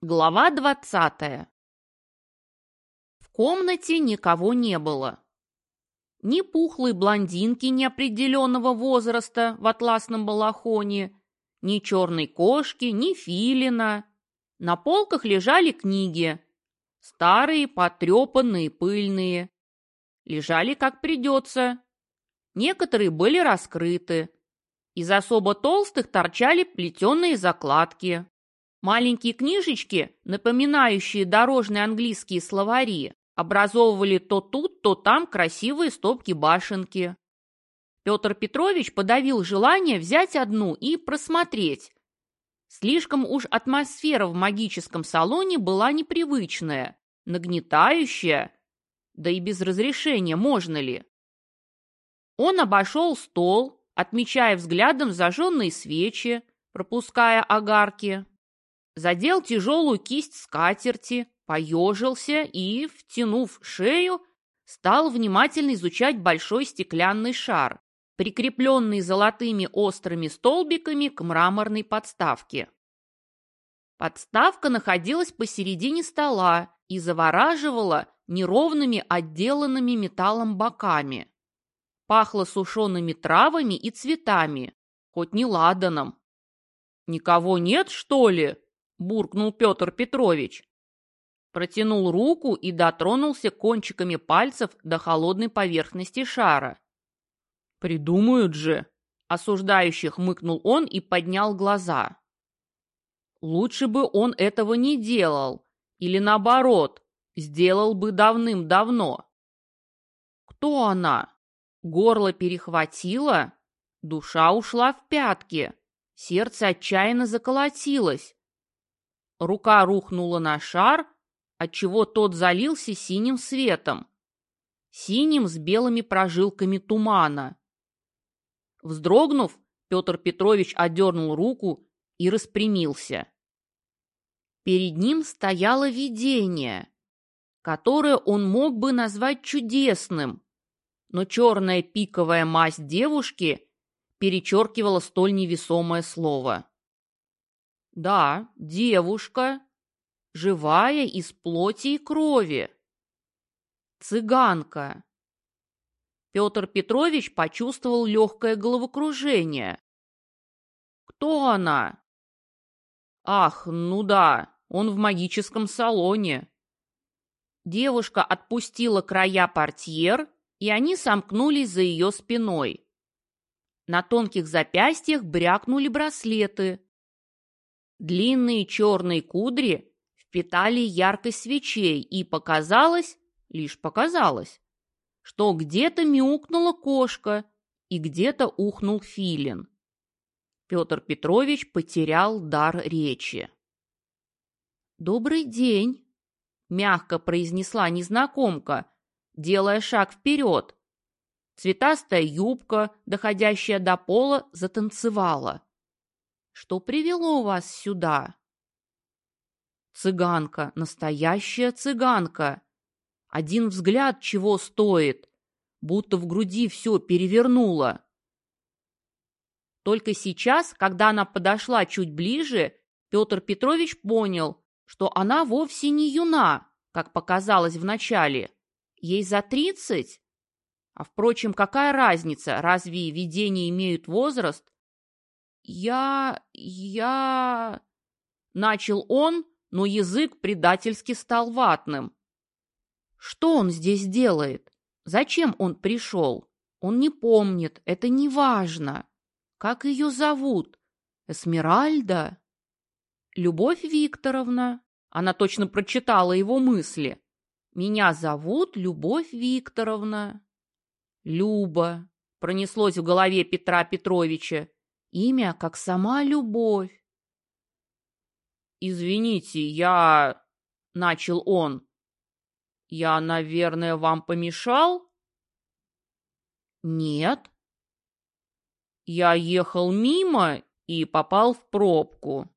Глава двадцатая. В комнате никого не было. Ни пухлой блондинки неопределенного возраста в атласном балахоне, ни черной кошки, ни филина. На полках лежали книги. Старые, потрепанные, пыльные. Лежали как придется. Некоторые были раскрыты. Из особо толстых торчали плетеные закладки. Маленькие книжечки, напоминающие дорожные английские словари, образовывали то тут, то там красивые стопки-башенки. Петр Петрович подавил желание взять одну и просмотреть. Слишком уж атмосфера в магическом салоне была непривычная, нагнетающая, да и без разрешения можно ли. Он обошел стол, отмечая взглядом зажженные свечи, пропуская огарки задел тяжелую кисть скатерти, поежился и, втянув шею, стал внимательно изучать большой стеклянный шар, прикрепленный золотыми острыми столбиками к мраморной подставке. Подставка находилась посередине стола и завораживала неровными отделанными металлом боками. Пахло сушеными травами и цветами, хоть не ладаном. «Никого нет, что ли?» Буркнул Петр Петрович. Протянул руку и дотронулся кончиками пальцев до холодной поверхности шара. «Придумают же!» — осуждающий хмыкнул он и поднял глаза. «Лучше бы он этого не делал, или наоборот, сделал бы давным-давно». «Кто она?» Горло перехватило, душа ушла в пятки, сердце отчаянно заколотилось. Рука рухнула на шар, отчего тот залился синим светом. Синим с белыми прожилками тумана. Вздрогнув, Петр Петрович одернул руку и распрямился. Перед ним стояло видение, которое он мог бы назвать чудесным, но черная пиковая масть девушки перечеркивала столь невесомое слово. Да, девушка, живая из плоти и крови. Цыганка. Петр Петрович почувствовал легкое головокружение. Кто она? Ах, ну да, он в магическом салоне. Девушка отпустила края портьер, и они сомкнулись за ее спиной. На тонких запястьях брякнули браслеты, Длинные черные кудри впитали яркость свечей, и показалось, лишь показалось, что где-то мяукнула кошка и где-то ухнул филин. Петр Петрович потерял дар речи. «Добрый день!» — мягко произнесла незнакомка, делая шаг вперед. Цветастая юбка, доходящая до пола, затанцевала. Что привело вас сюда? Цыганка, настоящая цыганка. Один взгляд чего стоит, будто в груди все перевернуло. Только сейчас, когда она подошла чуть ближе, Петр Петрович понял, что она вовсе не юна, как показалось вначале. Ей за тридцать? А впрочем, какая разница, разве видения имеют возраст? «Я... я...» Начал он, но язык предательски стал ватным. Что он здесь делает? Зачем он пришел? Он не помнит, это не важно. Как ее зовут? Эсмеральда? Любовь Викторовна. Она точно прочитала его мысли. Меня зовут Любовь Викторовна. Люба. Пронеслось в голове Петра Петровича. Имя, как сама любовь. «Извините, я...» — начал он. «Я, наверное, вам помешал?» «Нет». «Я ехал мимо и попал в пробку».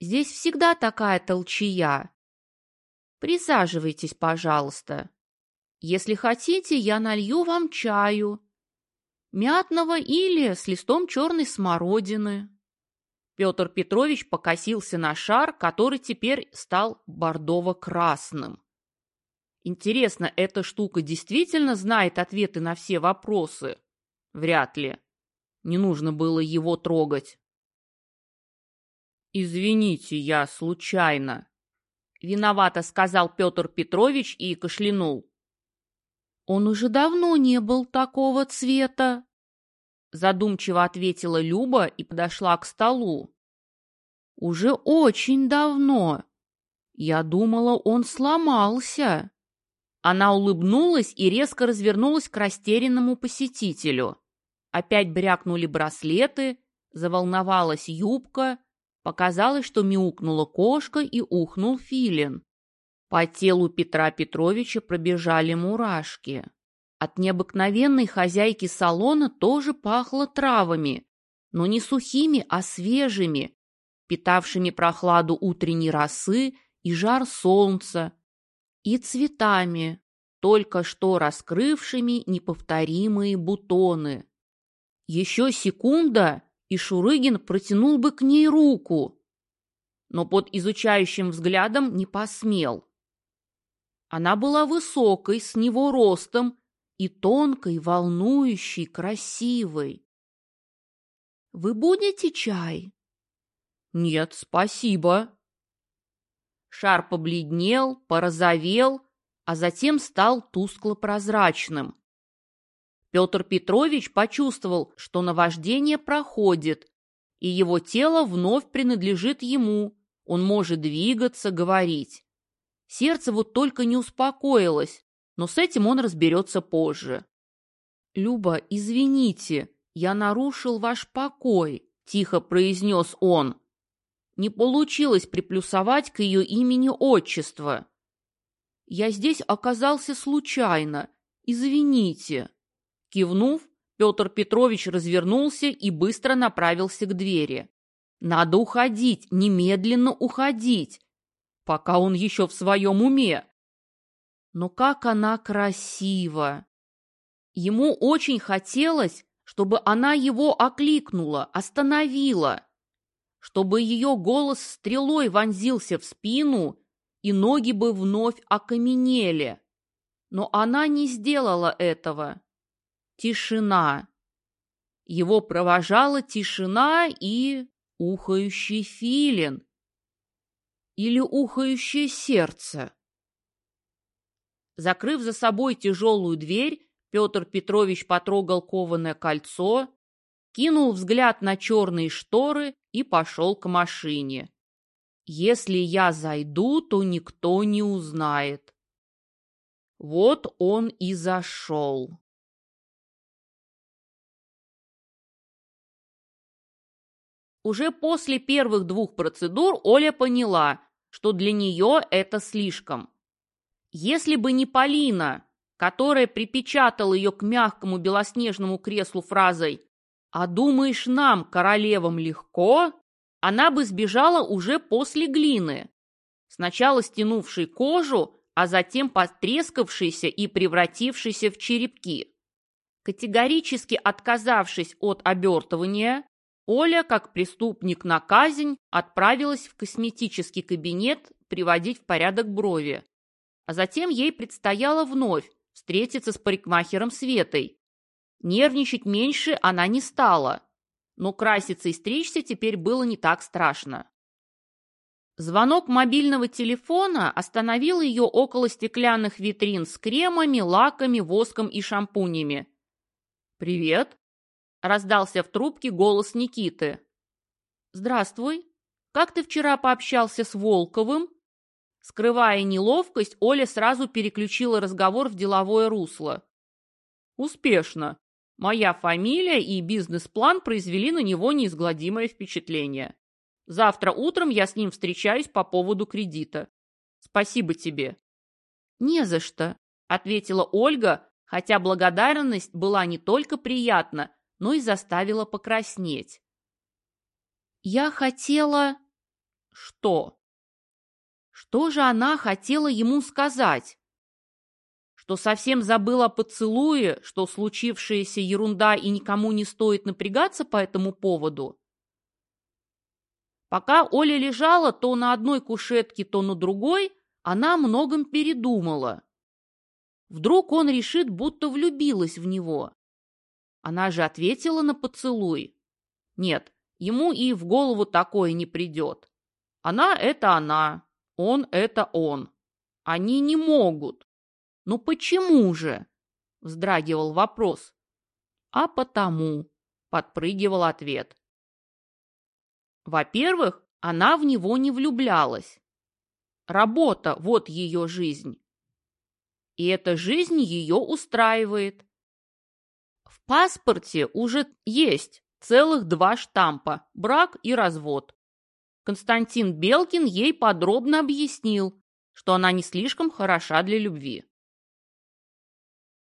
«Здесь всегда такая толчая. Присаживайтесь, пожалуйста. Если хотите, я налью вам чаю мятного или с листом черной смородины. Петр Петрович покосился на шар, который теперь стал бордово-красным. Интересно, эта штука действительно знает ответы на все вопросы? Вряд ли. Не нужно было его трогать. «Извините, я случайно», — виновато сказал Петр Петрович и кашлянул. «Он уже давно не был такого цвета», — задумчиво ответила Люба и подошла к столу. «Уже очень давно. Я думала, он сломался». Она улыбнулась и резко развернулась к растерянному посетителю. Опять брякнули браслеты, заволновалась юбка, показалось, что мяукнула кошка и ухнул филин. По телу Петра Петровича пробежали мурашки. От необыкновенной хозяйки салона тоже пахло травами, но не сухими, а свежими, питавшими прохладу утренней росы и жар солнца, и цветами, только что раскрывшими неповторимые бутоны. Еще секунда, и Шурыгин протянул бы к ней руку, но под изучающим взглядом не посмел. Она была высокой, с него ростом, и тонкой, волнующей, красивой. «Вы будете чай?» «Нет, спасибо». Шар побледнел, порозовел, а затем стал тускло-прозрачным. Петр Петрович почувствовал, что наваждение проходит, и его тело вновь принадлежит ему, он может двигаться, говорить. Сердце вот только не успокоилось, но с этим он разберется позже. «Люба, извините, я нарушил ваш покой», – тихо произнес он. Не получилось приплюсовать к ее имени отчество. «Я здесь оказался случайно. Извините». Кивнув, Петр Петрович развернулся и быстро направился к двери. «Надо уходить, немедленно уходить, пока он еще в своем уме». Но как она красива! Ему очень хотелось, чтобы она его окликнула, остановила, чтобы ее голос стрелой вонзился в спину, и ноги бы вновь окаменели. Но она не сделала этого. Тишина. Его провожала тишина и ухающий филин. Или ухающее сердце. Закрыв за собой тяжелую дверь, Петр Петрович потрогал кованое кольцо, кинул взгляд на черные шторы и пошел к машине. «Если я зайду, то никто не узнает». Вот он и зашел. Уже после первых двух процедур Оля поняла, что для нее это слишком. Если бы не Полина, которая припечатала ее к мягкому белоснежному креслу фразой «А думаешь, нам, королевам, легко?», она бы сбежала уже после глины, сначала стянувшей кожу, а затем потрескавшейся и превратившейся в черепки. Категорически отказавшись от обертывания, Оля, как преступник на казнь, отправилась в косметический кабинет приводить в порядок брови. А затем ей предстояло вновь встретиться с парикмахером Светой. Нервничать меньше она не стала, но краситься и стричься теперь было не так страшно. Звонок мобильного телефона остановил ее около стеклянных витрин с кремами, лаками, воском и шампунями. «Привет!» Раздался в трубке голос Никиты. «Здравствуй. Как ты вчера пообщался с Волковым?» Скрывая неловкость, Оля сразу переключила разговор в деловое русло. «Успешно. Моя фамилия и бизнес-план произвели на него неизгладимое впечатление. Завтра утром я с ним встречаюсь по поводу кредита. Спасибо тебе». «Не за что», — ответила Ольга, хотя благодарность была не только приятна, но и заставила покраснеть. «Я хотела...» «Что?» Что же она хотела ему сказать? Что совсем забыла о поцелуе, что случившаяся ерунда и никому не стоит напрягаться по этому поводу? Пока Оля лежала то на одной кушетке, то на другой, она многом передумала. Вдруг он решит, будто влюбилась в него. Она же ответила на поцелуй. Нет, ему и в голову такое не придет. Она — это она, он — это он. Они не могут. Ну почему же? Вздрагивал вопрос. А потому, подпрыгивал ответ. Во-первых, она в него не влюблялась. Работа – вот ее жизнь. И эта жизнь ее устраивает. Паспорте уже есть целых два штампа – брак и развод. Константин Белкин ей подробно объяснил, что она не слишком хороша для любви.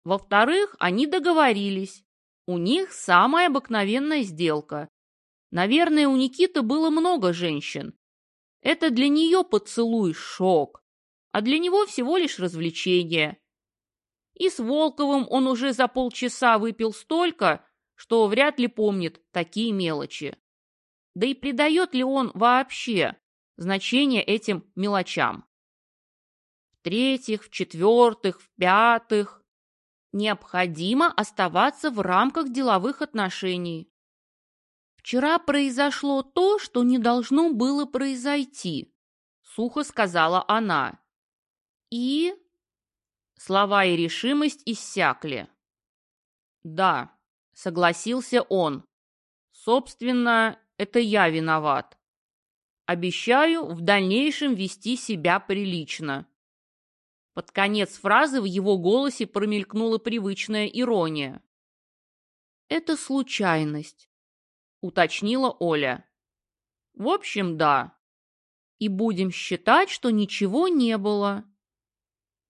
Во-вторых, они договорились. У них самая обыкновенная сделка. Наверное, у Никиты было много женщин. Это для нее поцелуй шок, а для него всего лишь развлечение. И с Волковым он уже за полчаса выпил столько, что вряд ли помнит такие мелочи. Да и придает ли он вообще значение этим мелочам? В-третьих, в-четвертых, в-пятых, необходимо оставаться в рамках деловых отношений. «Вчера произошло то, что не должно было произойти», — сухо сказала она. «И...» Слова и решимость иссякли. «Да», — согласился он. «Собственно, это я виноват. Обещаю в дальнейшем вести себя прилично». Под конец фразы в его голосе промелькнула привычная ирония. «Это случайность уточнила Оля. В общем, да. И будем считать, что ничего не было.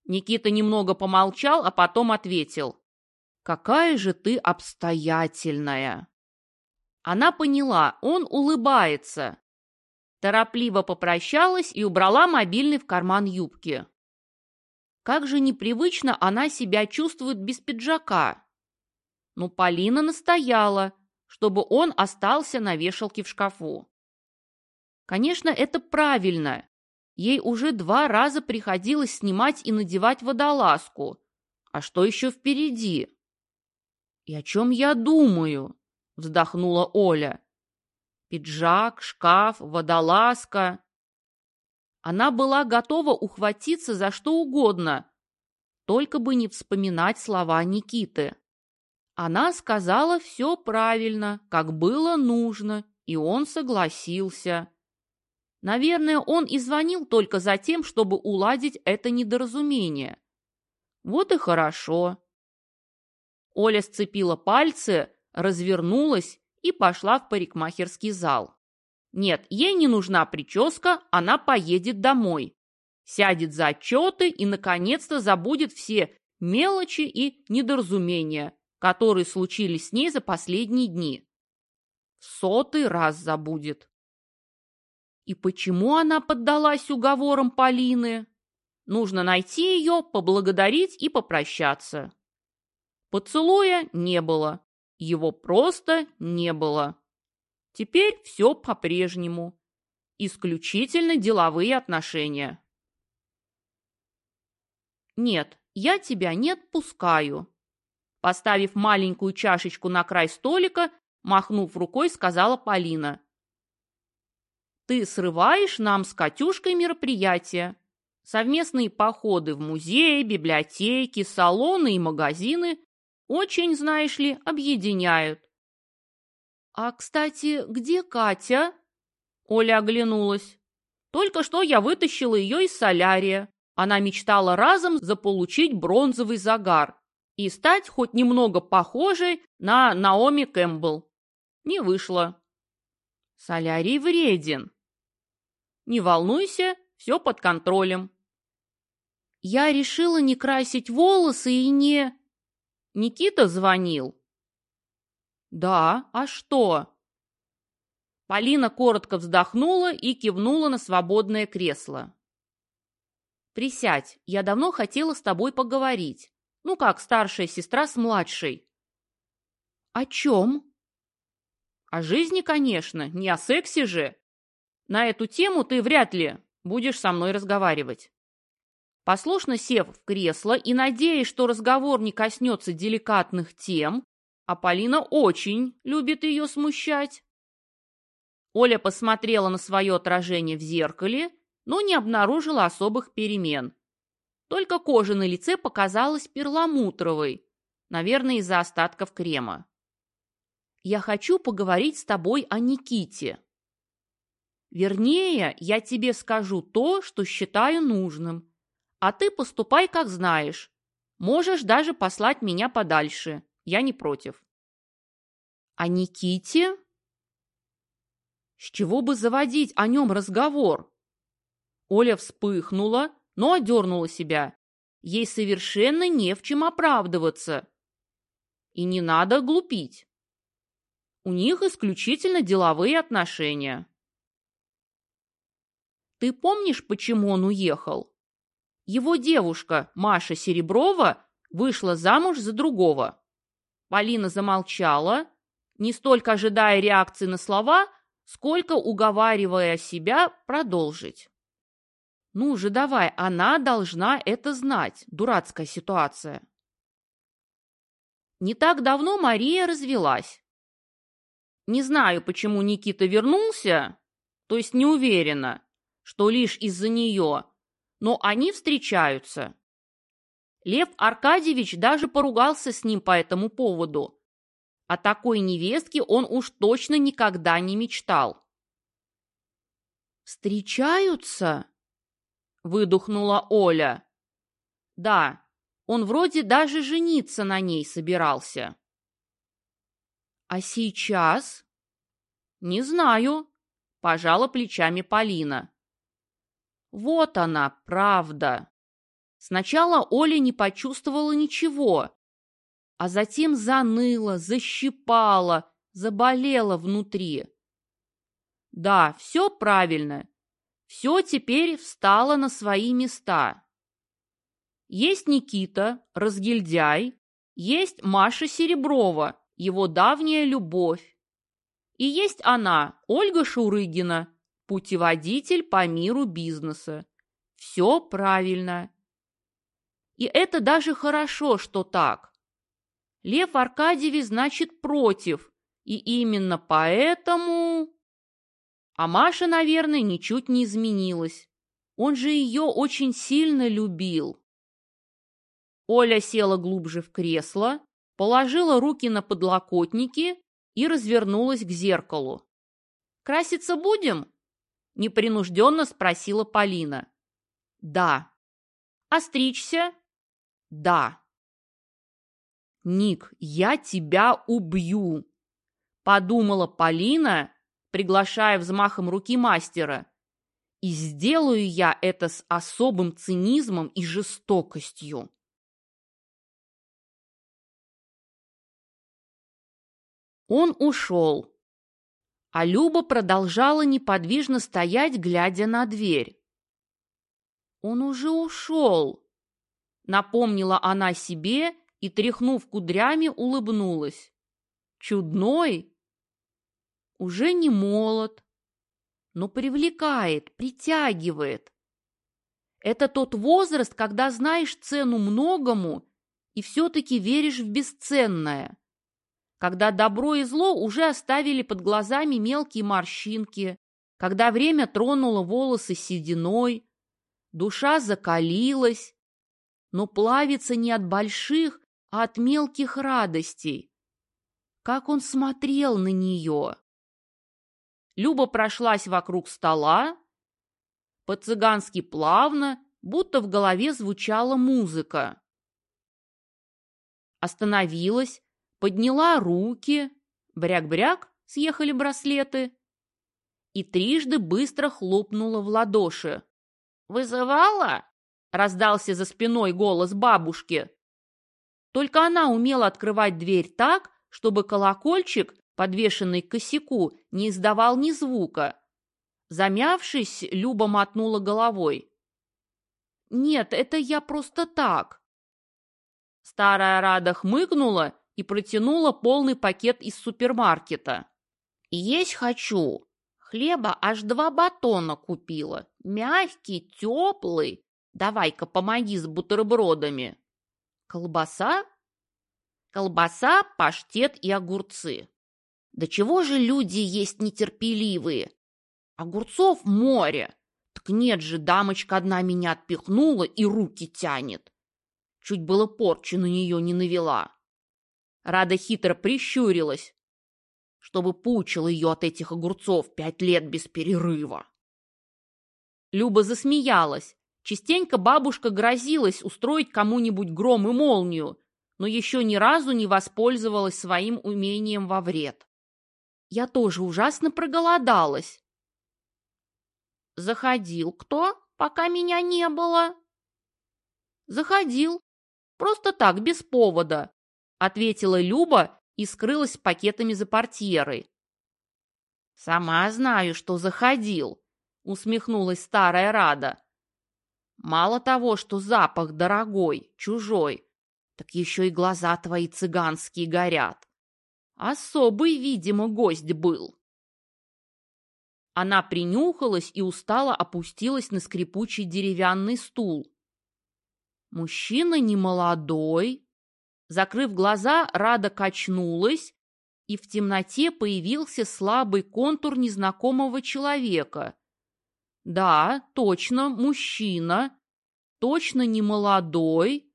Никита немного помолчал, а потом ответил. Какая же ты обстоятельная. Она поняла, он улыбается. Торопливо попрощалась и убрала мобильный в карман юбки. Как же непривычно она себя чувствует без пиджака. Но Полина настояла, чтобы он остался на вешалке в шкафу. Конечно, это правильно. Ей уже два раза приходилось снимать и надевать водолазку. А что еще впереди? «И о чем я думаю?» — вздохнула Оля. Пиджак, шкаф, водолазка. Она была готова ухватиться за что угодно, только бы не вспоминать слова Никиты. Она сказала все правильно, как было нужно, и он согласился. Наверное, он и звонил только за тем, чтобы уладить это недоразумение. Вот и хорошо. Оля сцепила пальцы, развернулась и пошла в парикмахерский зал. Нет, ей не нужна прическа, она поедет домой. Сядет за отчеты и, наконец-то, забудет все мелочи и недоразумения, которые случились с ней за последние дни. сотый раз забудет. И почему она поддалась уговорам Полины? Нужно найти ее, поблагодарить и попрощаться. Поцелуя не было. Его просто не было. Теперь все по-прежнему. Исключительно деловые отношения. Нет, я тебя не отпускаю, Поставив маленькую чашечку на край столика, махнув рукой, сказала Полина. «Ты срываешь нам с Катюшкой мероприятия. Совместные походы в музеи, библиотеки, салоны и магазины очень, знаешь ли, объединяют». «А, кстати, где Катя?» Оля оглянулась. «Только что я вытащила ее из солярия. Она мечтала разом заполучить бронзовый загар и стать хоть немного похожей на Наоми Кэмпбелл. Не вышло. Солярий вреден. Не волнуйся, все под контролем. Я решила не красить волосы и не... Никита звонил. Да, а что? Полина коротко вздохнула и кивнула на свободное кресло. «Присядь, я давно хотела с тобой поговорить. Ну как старшая сестра с младшей. О чем? О жизни, конечно, не о сексе же. На эту тему ты вряд ли будешь со мной разговаривать. Послушно сев в кресло и надеясь, что разговор не коснется деликатных тем, а Полина очень любит ее смущать. Оля посмотрела на свое отражение в зеркале, но не обнаружила особых перемен. Только кожа на лице показалась перламутровой, наверное, из-за остатков крема. «Я хочу поговорить с тобой о Никите. Вернее, я тебе скажу то, что считаю нужным, а ты поступай, как знаешь. Можешь даже послать меня подальше, я не против». «О Никите?» С чего бы заводить о нем разговор? Оля вспыхнула, но одернула себя. Ей совершенно не в чем оправдываться. И не надо глупить. У них исключительно деловые отношения. Ты помнишь, почему он уехал? Его девушка, Маша Сереброва, вышла замуж за другого. Полина замолчала, не столько ожидая реакции на слова, сколько уговаривая себя продолжить. Ну же, давай, она должна это знать. Дурацкая ситуация. Не так давно Мария развелась. Не знаю, почему Никита вернулся, то есть не уверена, что лишь из-за нее, но они встречаются. Лев Аркадьевич даже поругался с ним по этому поводу. О такой невестке он уж точно никогда не мечтал. «Встречаются?» выдохнула Оля. Да, он вроде даже жениться на ней собирался. А сейчас? Не знаю, пожала плечами Полина. Вот она, правда. Сначала Оля не почувствовала ничего, а затем заныла, защипала, заболела внутри. Да, все правильно. Все теперь встало на свои места. Есть Никита, разгильдяй, есть Маша Сереброва, его давняя любовь. И есть она, Ольга Шурыгина, путеводитель по миру бизнеса. Все правильно. И это даже хорошо, что так. Лев Аркадьевич, значит, против, и именно поэтому... А Маша, наверное, ничуть не изменилась. Он же ее очень сильно любил. Оля села глубже в кресло, положила руки на подлокотники и развернулась к зеркалу. «Краситься будем?» – непринужденно спросила Полина. «Да». «Остричься?» «Да». «Ник, я тебя убью!» – подумала Полина приглашая взмахом руки мастера. И сделаю я это с особым цинизмом и жестокостью. Он ушел, а Люба продолжала неподвижно стоять, глядя на дверь. «Он уже ушел», — напомнила она себе и, тряхнув кудрями, улыбнулась. «Чудной уже не молод, но привлекает, притягивает. Это тот возраст, когда знаешь цену многому и все-таки веришь в бесценное. Когда добро и зло уже оставили под глазами мелкие морщинки, когда время тронуло волосы сединой, душа закалилась, но плавится не от больших, а от мелких радостей. Как он смотрел на нее! Люба прошлась вокруг стола, по-цыгански плавно, будто в голове звучала музыка. Остановилась, подняла руки, бряк-бряк, съехали браслеты, и трижды быстро хлопнула в ладоши. «Вызывала?» — раздался за спиной голос бабушки. Только она умела открывать дверь так, чтобы колокольчик подвешенный к косяку, не издавал ни звука. Замявшись, Люба мотнула головой. «Нет, это я просто так». Старая Рада хмыкнула и протянула полный пакет из супермаркета. «Есть хочу», — Хлеба аж два батона купила. Мягкий, теплый. Давай-ка помоги с бутербродами. Колбаса? Колбаса, паштет и огурцы. Да чего же люди есть нетерпеливые? Огурцов море. Так нет же, дамочка одна меня отпихнула и руки тянет. Чуть было порчу на нее не навела. Рада хитро прищурилась, чтобы пучил ее от этих огурцов пять лет без перерыва. Люба засмеялась. Частенько бабушка грозилась устроить кому-нибудь гром и молнию, но еще ни разу не воспользовалась своим умением во вред. Я тоже ужасно проголодалась. Заходил кто, пока меня не было? Заходил. Просто так, без повода, ответила Люба и скрылась пакетами за портьерой. Сама знаю, что заходил, усмехнулась старая Рада. Мало того, что запах дорогой, чужой, так еще и глаза твои цыганские горят. Особый, видимо, гость был. Она принюхалась и устало опустилась на скрипучий деревянный стул. Мужчина немолодой. Закрыв глаза, Рада качнулась, и в темноте появился слабый контур незнакомого человека. Да, точно, мужчина, точно немолодой,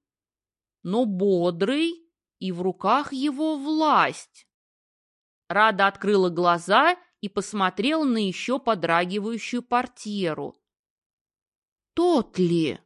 но бодрый, и в руках его власть. Рада открыла глаза и посмотрел на еще подрагивающую портьеру. «Тот ли?»